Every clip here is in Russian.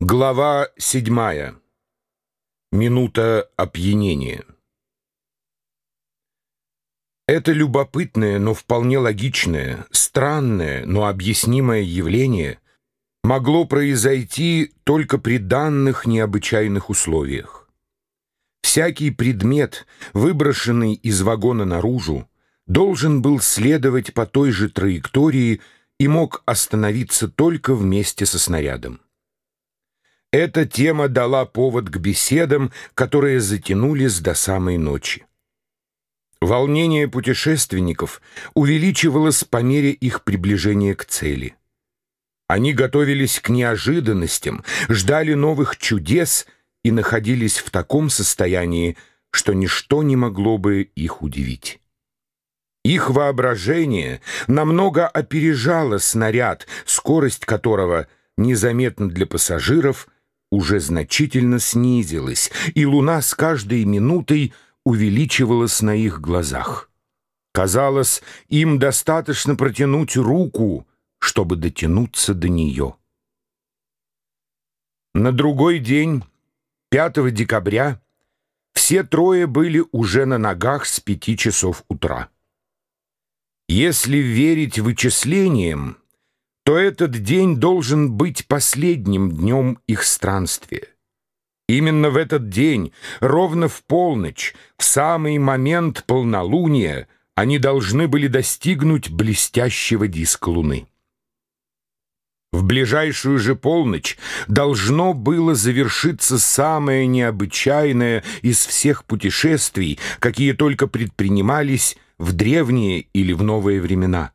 Глава седьмая. Минута опьянения. Это любопытное, но вполне логичное, странное, но объяснимое явление могло произойти только при данных необычайных условиях. Всякий предмет, выброшенный из вагона наружу, должен был следовать по той же траектории и мог остановиться только вместе со снарядом. Эта тема дала повод к беседам, которые затянулись до самой ночи. Волнение путешественников увеличивалось по мере их приближения к цели. Они готовились к неожиданностям, ждали новых чудес и находились в таком состоянии, что ничто не могло бы их удивить. Их воображение намного опережало снаряд, скорость которого, незаметно для пассажиров, уже значительно снизилась, и луна с каждой минутой увеличивалась на их глазах. Казалось, им достаточно протянуть руку, чтобы дотянуться до нее. На другой день, 5 декабря, все трое были уже на ногах с пяти часов утра. Если верить вычислениям, то этот день должен быть последним днем их странствия. Именно в этот день, ровно в полночь, в самый момент полнолуния, они должны были достигнуть блестящего диска Луны. В ближайшую же полночь должно было завершиться самое необычайное из всех путешествий, какие только предпринимались в древние или в новые времена.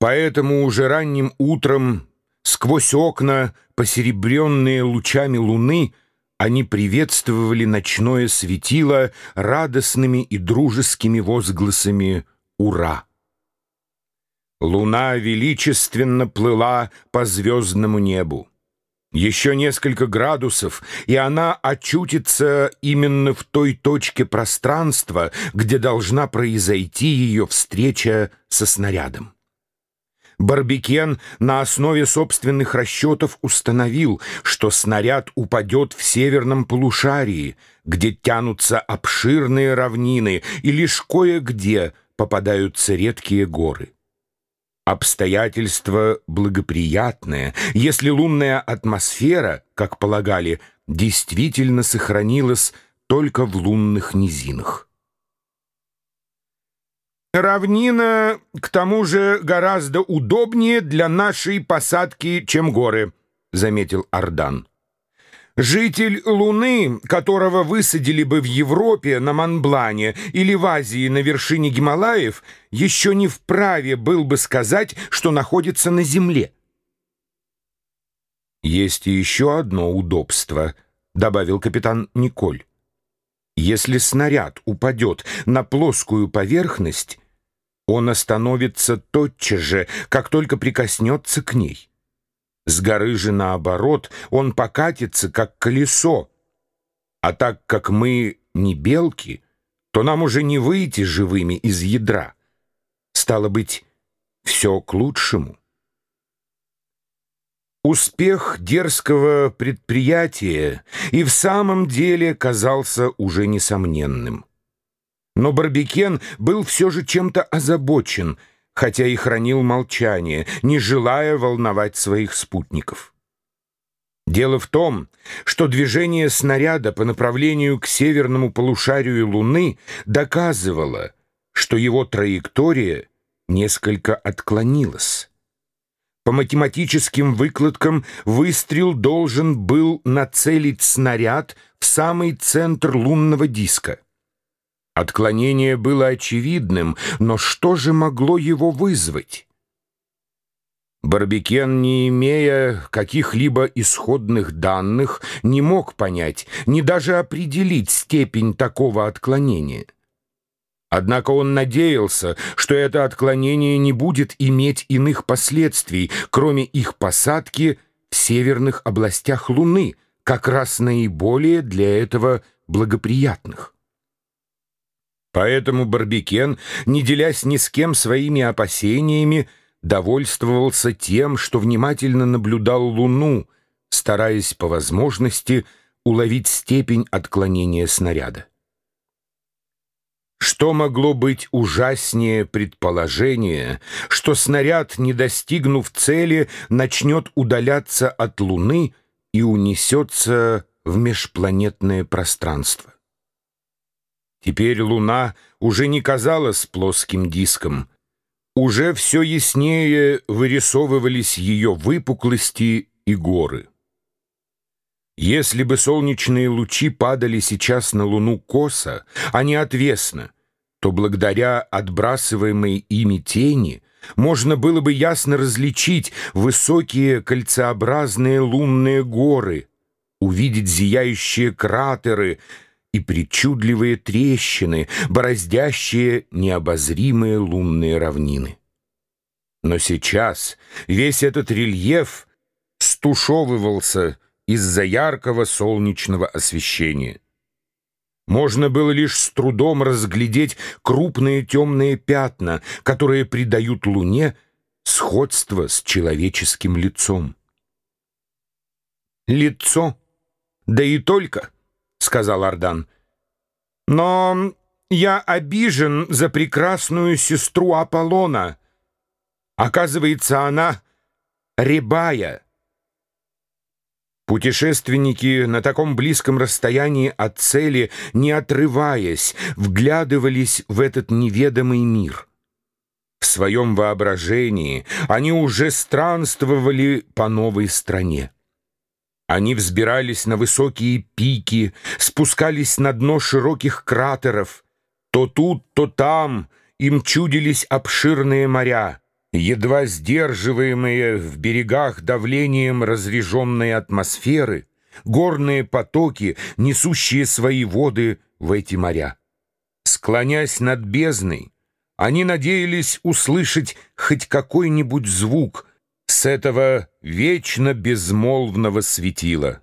Поэтому уже ранним утром, сквозь окна, посеребренные лучами луны, они приветствовали ночное светило радостными и дружескими возгласами «Ура!». Луна величественно плыла по звездному небу. Еще несколько градусов, и она очутится именно в той точке пространства, где должна произойти ее встреча со снарядом. Барбикен на основе собственных расчетов установил, что снаряд упадет в северном полушарии, где тянутся обширные равнины и лишь кое-где попадаются редкие горы. Обстоятельства благоприятные, если лунная атмосфера, как полагали, действительно сохранилась только в лунных низинах. Равнина, к тому же, гораздо удобнее для нашей посадки, чем горы, — заметил Ардан. Житель Луны, которого высадили бы в Европе на Монблане или в Азии на вершине Гималаев, еще не вправе был бы сказать, что находится на Земле. «Есть и еще одно удобство», — добавил капитан Николь. Если снаряд упадет на плоскую поверхность, он остановится тотчас же, как только прикоснется к ней. С горы же, наоборот, он покатится, как колесо. А так как мы не белки, то нам уже не выйти живыми из ядра. Стало быть, все к лучшему. Успех дерзкого предприятия и в самом деле казался уже несомненным. Но Барбикен был все же чем-то озабочен, хотя и хранил молчание, не желая волновать своих спутников. Дело в том, что движение снаряда по направлению к северному полушарию Луны доказывало, что его траектория несколько отклонилась. По математическим выкладкам выстрел должен был нацелить снаряд в самый центр лунного диска. Отклонение было очевидным, но что же могло его вызвать? Барбикен, не имея каких-либо исходных данных, не мог понять, ни даже определить степень такого отклонения. Однако он надеялся, что это отклонение не будет иметь иных последствий, кроме их посадки в северных областях Луны, как раз наиболее для этого благоприятных. Поэтому Барбикен, не делясь ни с кем своими опасениями, довольствовался тем, что внимательно наблюдал Луну, стараясь по возможности уловить степень отклонения снаряда. Что могло быть ужаснее предположения, что снаряд, не достигнув цели, начнет удаляться от Луны и унесется в межпланетное пространство? Теперь Луна уже не казалась плоским диском. Уже все яснее вырисовывались ее выпуклости и горы. Если бы солнечные лучи падали сейчас на Луну косо, а не отвесно, то благодаря отбрасываемой ими тени можно было бы ясно различить высокие кольцеобразные лунные горы, увидеть зияющие кратеры и причудливые трещины, бороздящие необозримые лунные равнины. Но сейчас весь этот рельеф стушевывался из-за яркого солнечного освещения. Можно было лишь с трудом разглядеть крупные темные пятна, которые придают Луне сходство с человеческим лицом. «Лицо? Да и только», — сказал Ардан. «Но я обижен за прекрасную сестру Аполлона. Оказывается, она рябая». Путешественники на таком близком расстоянии от цели, не отрываясь, вглядывались в этот неведомый мир. В своем воображении они уже странствовали по новой стране. Они взбирались на высокие пики, спускались на дно широких кратеров. То тут, то там им чудились обширные моря едва сдерживаемые в берегах давлением разреженной атмосферы, горные потоки, несущие свои воды в эти моря. Склонясь над бездной, они надеялись услышать хоть какой-нибудь звук с этого вечно безмолвного светила.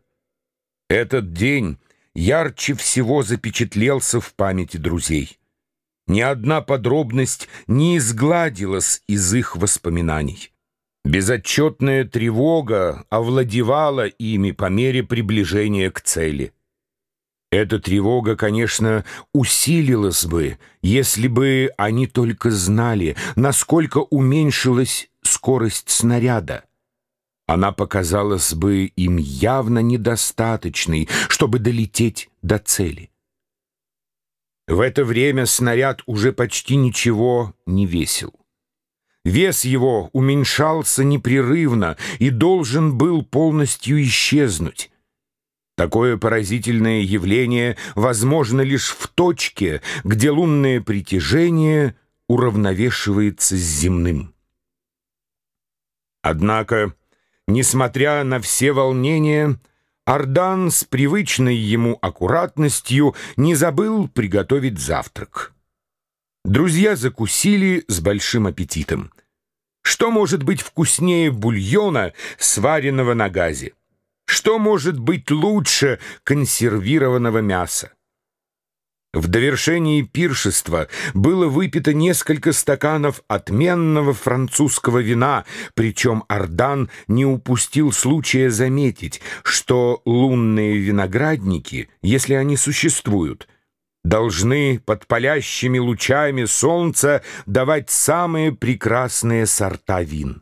Этот день ярче всего запечатлелся в памяти друзей. Ни одна подробность не изгладилась из их воспоминаний. Безотчетная тревога овладевала ими по мере приближения к цели. Эта тревога, конечно, усилилась бы, если бы они только знали, насколько уменьшилась скорость снаряда. Она показалась бы им явно недостаточной, чтобы долететь до цели. В это время снаряд уже почти ничего не весил. Вес его уменьшался непрерывно и должен был полностью исчезнуть. Такое поразительное явление возможно лишь в точке, где лунное притяжение уравновешивается с земным. Однако, несмотря на все волнения, Ардан с привычной ему аккуратностью не забыл приготовить завтрак. Друзья закусили с большим аппетитом. Что может быть вкуснее бульона, сваренного на газе? Что может быть лучше консервированного мяса? В довершении пиршества было выпито несколько стаканов отменного французского вина, причем Ардан не упустил случая заметить, что лунные виноградники, если они существуют, должны под палящими лучами солнца давать самые прекрасные сорта вин.